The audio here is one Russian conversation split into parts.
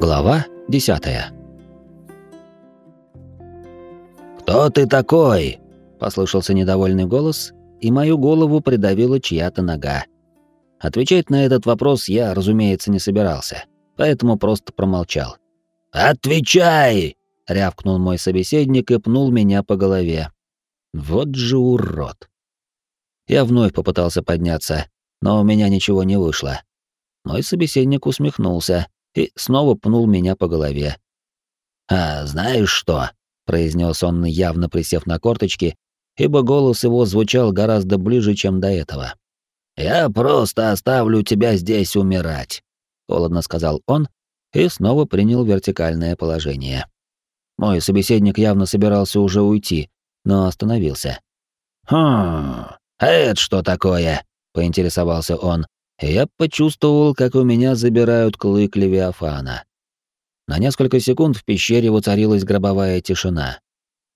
Глава десятая. «Кто ты такой?» — послышался недовольный голос, и мою голову придавила чья-то нога. Отвечать на этот вопрос я, разумеется, не собирался, поэтому просто промолчал. «Отвечай!» — рявкнул мой собеседник и пнул меня по голове. Вот же урод. Я вновь попытался подняться, но у меня ничего не вышло. Мой собеседник усмехнулся и снова пнул меня по голове. «А знаешь что?» — произнес он, явно присев на корточки, ибо голос его звучал гораздо ближе, чем до этого. «Я просто оставлю тебя здесь умирать», — холодно сказал он и снова принял вертикальное положение. Мой собеседник явно собирался уже уйти, но остановился. «Хм, а это что такое?» — поинтересовался он, я почувствовал, как у меня забирают клык Левиафана. На несколько секунд в пещере воцарилась гробовая тишина.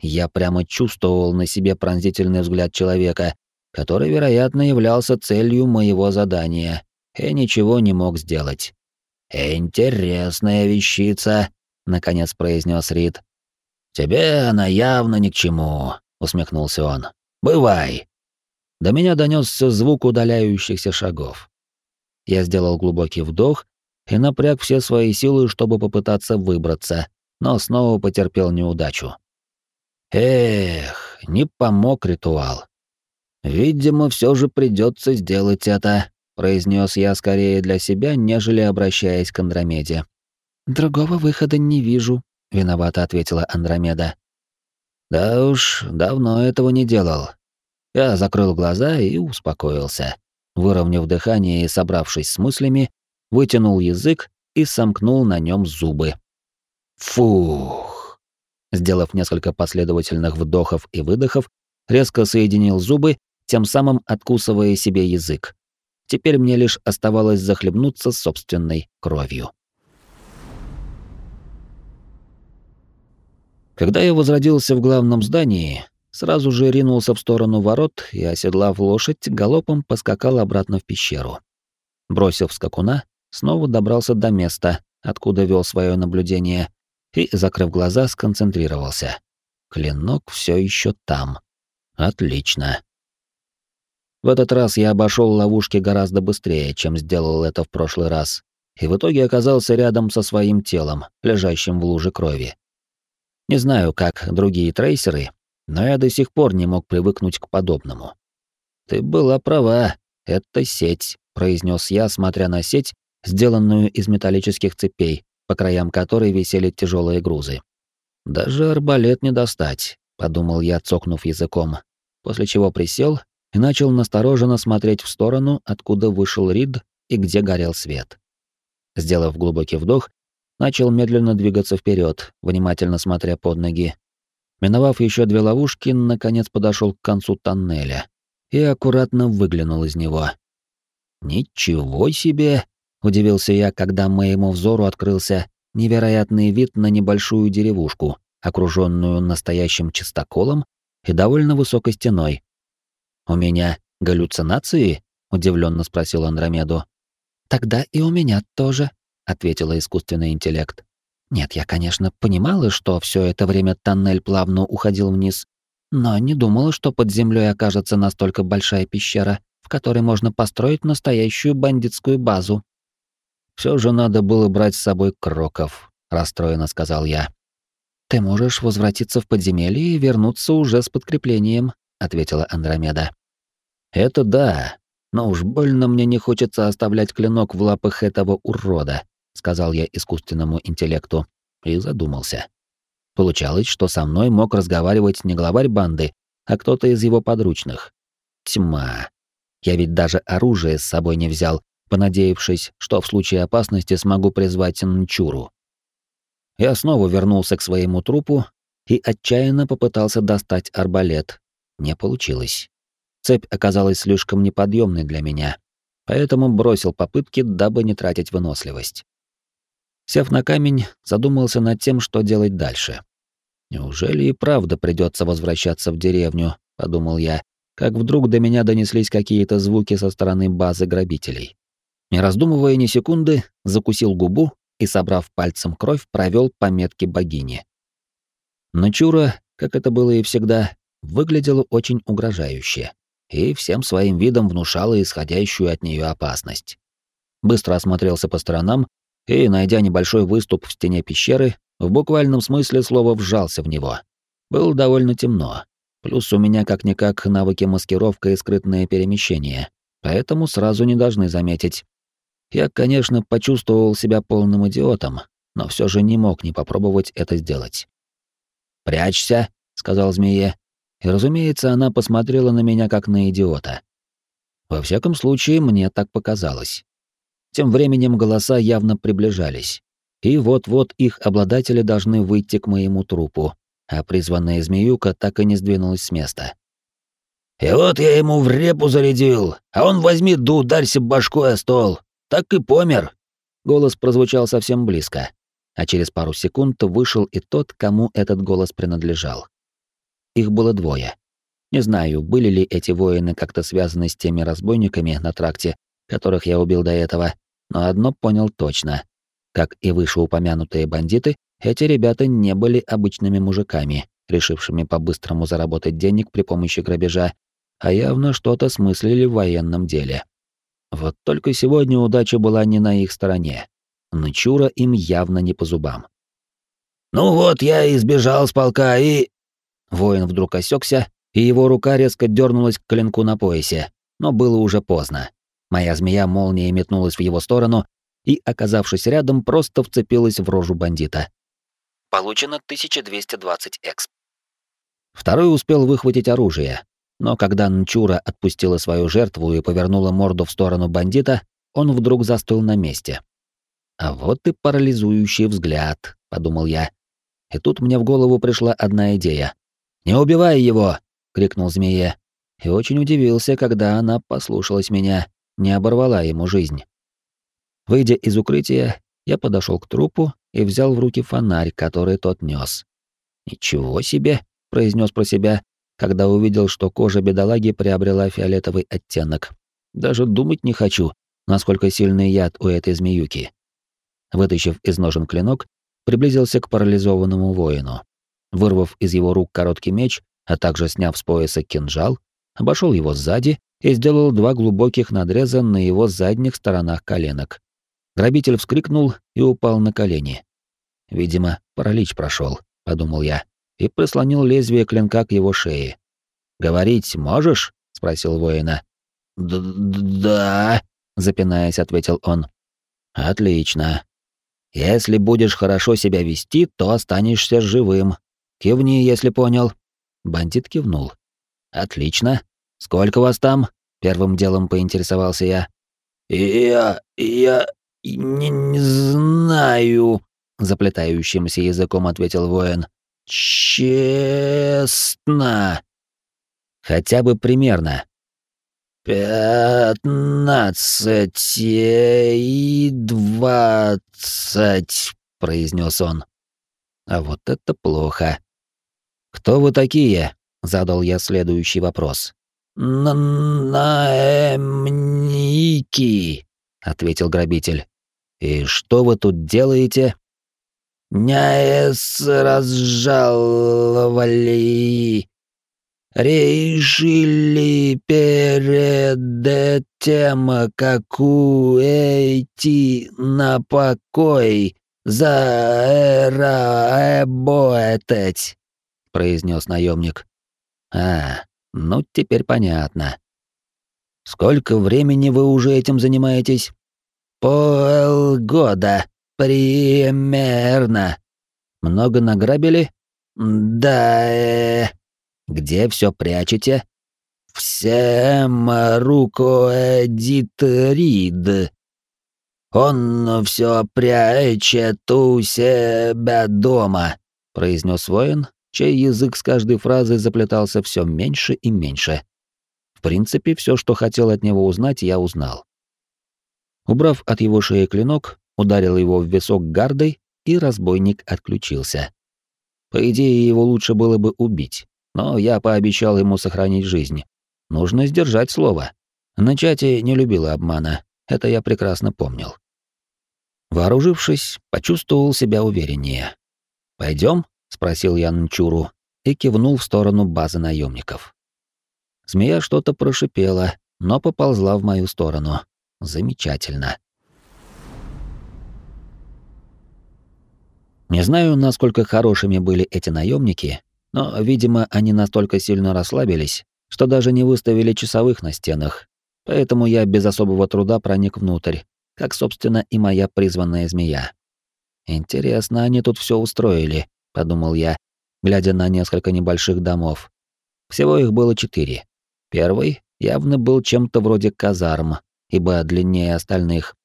Я прямо чувствовал на себе пронзительный взгляд человека, который, вероятно, являлся целью моего задания, и ничего не мог сделать. «Интересная вещица», — наконец произнес Рид. «Тебе она явно ни к чему», — усмехнулся он. «Бывай». До меня донесся звук удаляющихся шагов. Я сделал глубокий вдох и напряг все свои силы, чтобы попытаться выбраться, но снова потерпел неудачу. Эх, не помог ритуал. Видимо, все же придется сделать это, произнес я скорее для себя, нежели обращаясь к Андромеде. Другого выхода не вижу, виновато ответила Андромеда. Да уж, давно этого не делал. Я закрыл глаза и успокоился. Выровняв дыхание и собравшись с мыслями, вытянул язык и сомкнул на нем зубы. Фух. Сделав несколько последовательных вдохов и выдохов, резко соединил зубы, тем самым откусывая себе язык. Теперь мне лишь оставалось захлебнуться собственной кровью. Когда я возродился в главном здании, сразу же ринулся в сторону ворот и, оседлав лошадь, галопом поскакал обратно в пещеру. Бросив скакуна, снова добрался до места, откуда вел свое наблюдение, и, закрыв глаза, сконцентрировался. Клинок все еще там. Отлично. В этот раз я обошел ловушки гораздо быстрее, чем сделал это в прошлый раз, и в итоге оказался рядом со своим телом, лежащим в луже крови. Не знаю, как другие трейсеры, но я до сих пор не мог привыкнуть к подобному. «Ты была права, это сеть», — произнес я, смотря на сеть, сделанную из металлических цепей, по краям которой висели тяжелые грузы. «Даже арбалет не достать», — подумал я, цокнув языком, после чего присел и начал настороженно смотреть в сторону, откуда вышел Рид и где горел свет. Сделав глубокий вдох, начал медленно двигаться вперед, внимательно смотря под ноги. Миновав еще две ловушки, наконец подошел к концу тоннеля и аккуратно выглянул из него. «Ничего себе!» Удивился я, когда моему взору открылся невероятный вид на небольшую деревушку, окруженную настоящим чистоколом и довольно высокой стеной. «У меня галлюцинации?» — удивленно спросил Андромеду. «Тогда и у меня тоже», — ответила искусственный интеллект. «Нет, я, конечно, понимала, что все это время тоннель плавно уходил вниз, но не думала, что под землей окажется настолько большая пещера, в которой можно построить настоящую бандитскую базу. Все же надо было брать с собой кроков, расстроенно сказал я. Ты можешь возвратиться в подземелье и вернуться уже с подкреплением, ответила Андромеда. Это да, но уж больно мне не хочется оставлять клинок в лапах этого урода, сказал я искусственному интеллекту и задумался. Получалось, что со мной мог разговаривать не главарь банды, а кто-то из его подручных. Тьма. Я ведь даже оружие с собой не взял, понадеявшись, что в случае опасности смогу призвать Нчуру. Я снова вернулся к своему трупу и отчаянно попытался достать арбалет. Не получилось. Цепь оказалась слишком неподъемной для меня, поэтому бросил попытки, дабы не тратить выносливость. Сев на камень, задумался над тем, что делать дальше. Неужели и правда придется возвращаться в деревню, подумал я, как вдруг до меня донеслись какие-то звуки со стороны базы грабителей. Не раздумывая ни секунды, закусил губу и, собрав пальцем кровь, провел по метке богини. Начура, как это было и всегда, выглядела очень угрожающе и всем своим видом внушала исходящую от нее опасность. Быстро осмотрелся по сторонам и, найдя небольшой выступ в стене пещеры, в буквальном смысле слова вжался в него. Было довольно темно. Плюс у меня как-никак навыки маскировка и скрытное перемещение, поэтому сразу не должны заметить. Я, конечно, почувствовал себя полным идиотом, но все же не мог не попробовать это сделать. «Прячься», — сказал змее, и, разумеется, она посмотрела на меня как на идиота. Во всяком случае, мне так показалось. Тем временем голоса явно приближались, и вот-вот их обладатели должны выйти к моему трупу, а призванная змеюка так и не сдвинулась с места. «И вот я ему в репу зарядил, а он возьми да ударься башкой о стол. Так и помер!» Голос прозвучал совсем близко, а через пару секунд вышел и тот, кому этот голос принадлежал. Их было двое. Не знаю, были ли эти воины как-то связаны с теми разбойниками на тракте, которых я убил до этого, но одно понял точно. Как и вышеупомянутые бандиты, эти ребята не были обычными мужиками, решившими по-быстрому заработать денег при помощи грабежа, а явно что-то смыслили в военном деле. Вот только сегодня удача была не на их стороне. Нычура им явно не по зубам. «Ну вот, я избежал с полка и...» Воин вдруг осекся, и его рука резко дернулась к клинку на поясе, но было уже поздно. Моя змея молнией метнулась в его сторону и, оказавшись рядом, просто вцепилась в рожу бандита. Получено 1220 эксп. Второй успел выхватить оружие, но когда Нчура отпустила свою жертву и повернула морду в сторону бандита, он вдруг застыл на месте. «А вот и парализующий взгляд», — подумал я. И тут мне в голову пришла одна идея. «Не убивай его!» — крикнул змея. И очень удивился, когда она послушалась меня, не оборвала ему жизнь. Выйдя из укрытия, я подошел к трупу и взял в руки фонарь, который тот нес. «Ничего себе!» — произнес про себя, когда увидел, что кожа бедолаги приобрела фиолетовый оттенок. «Даже думать не хочу, насколько сильный яд у этой змеюки». Вытащив из ножен клинок, приблизился к парализованному воину. Вырвав из его рук короткий меч, а также сняв с пояса кинжал, обошел его сзади и сделал два глубоких надреза на его задних сторонах коленок. Грабитель вскрикнул и упал на колени. Видимо, паралич прошел, подумал я, и прислонил лезвие клинка к его шее. «Говорить можешь?» — спросил воина. «Да», — запинаясь, ответил он. «Отлично. Если будешь хорошо себя вести, то останешься живым. Кивни, если понял». Бандит кивнул. «Отлично. Сколько вас там?» — первым делом поинтересовался я. «Я... я... не, не знаю», — заплетающимся языком ответил воин. «Честно». «Хотя бы примерно». «Пятнадцать и двадцать», — произнес он. А вот это плохо. «Кто вы такие?» — задал я следующий вопрос. «Наемники», — ответил грабитель. «И что вы тут делаете?» «Няес разжаловали. Решили перед тем, как уйти на покой, заработать», — произнес наемник. «А, ну теперь понятно. Сколько времени вы уже этим занимаетесь?» «Полгода, примерно». «Много награбили?» «Да, э...» «Где все прячете?» «Всем руководит Рид. Он все прячет у себя дома», — произнес воин, чей язык с каждой фразой заплетался все меньше и меньше. В принципе, все, что хотел от него узнать, я узнал. Убрав от его шеи клинок, ударил его в висок гардой, и разбойник отключился. По идее, его лучше было бы убить, но я пообещал ему сохранить жизнь. Нужно сдержать слово. Начати не любила обмана, это я прекрасно помнил. Вооружившись, почувствовал себя увереннее. Пойдем? Спросил я Нчуру и кивнул в сторону базы наемников. Змея что-то прошипела, но поползла в мою сторону. Замечательно. Не знаю, насколько хорошими были эти наемники, но, видимо, они настолько сильно расслабились, что даже не выставили часовых на стенах. Поэтому я без особого труда проник внутрь, как, собственно, и моя призванная змея. Интересно, они тут все устроили, подумал я, глядя на несколько небольших домов. Всего их было четыре. Первый явно был чем-то вроде казарм, ибо длиннее остальных.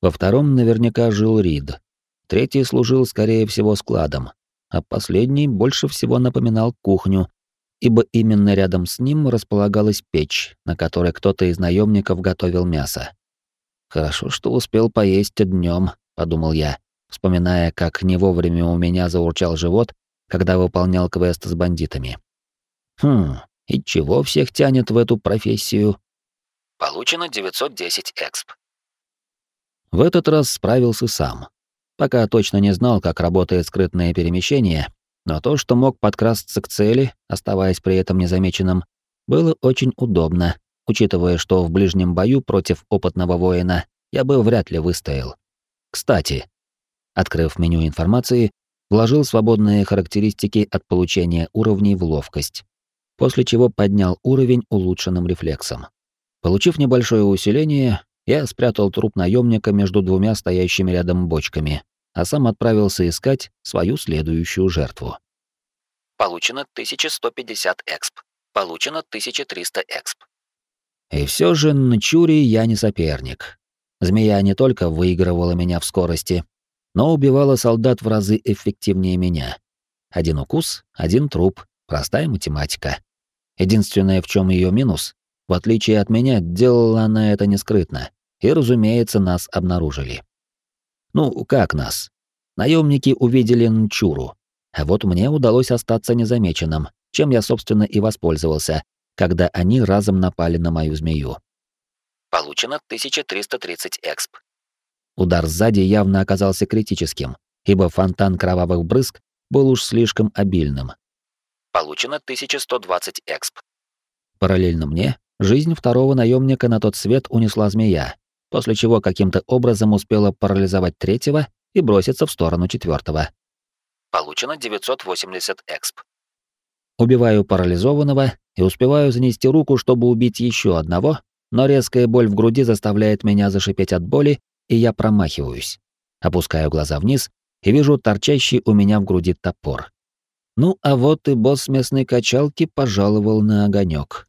Во втором наверняка жил Рид. Третий служил, скорее всего, складом, а последний больше всего напоминал кухню, ибо именно рядом с ним располагалась печь, на которой кто-то из наемников готовил мясо. Хорошо, что успел поесть днем, подумал я, вспоминая, как не вовремя у меня заурчал живот, когда выполнял квест с бандитами. Хм, и чего всех тянет в эту профессию? Получено 910 эксп. В этот раз справился сам. Пока точно не знал, как работает скрытное перемещение, но то, что мог подкрасться к цели, оставаясь при этом незамеченным, было очень удобно, учитывая, что в ближнем бою против опытного воина я бы вряд ли выстоял. Кстати, открыв меню информации, вложил свободные характеристики от получения уровней в ловкость, после чего поднял уровень улучшенным рефлексом. Получив небольшое усиление, я спрятал труп наемника между двумя стоящими рядом бочками, а сам отправился искать свою следующую жертву. Получено 1150 эксп. Получено 1300 эксп. И все же на Чури я не соперник. Змея не только выигрывала меня в скорости, но убивала солдат в разы эффективнее меня. Один укус, один труп, простая математика. Единственное, в чем ее минус, в отличие от меня, делала она это не скрытно, и, разумеется, нас обнаружили. Ну, как нас? Наемники увидели Нчуру, а вот мне удалось остаться незамеченным, чем я, собственно, и воспользовался, когда они разом напали на мою змею. Получено 1330 эксп. Удар сзади явно оказался критическим, ибо фонтан кровавых брызг был уж слишком обильным. Получено 1120 эксп. Параллельно мне жизнь второго наемника на тот свет унесла змея, после чего каким-то образом успела парализовать третьего и броситься в сторону четвертого. Получено 980 эксп. Убиваю парализованного и успеваю занести руку, чтобы убить еще одного, но резкая боль в груди заставляет меня зашипеть от боли, и я промахиваюсь. Опускаю глаза вниз и вижу торчащий у меня в груди топор. Ну, а вот и босс местной качалки пожаловал на огонек.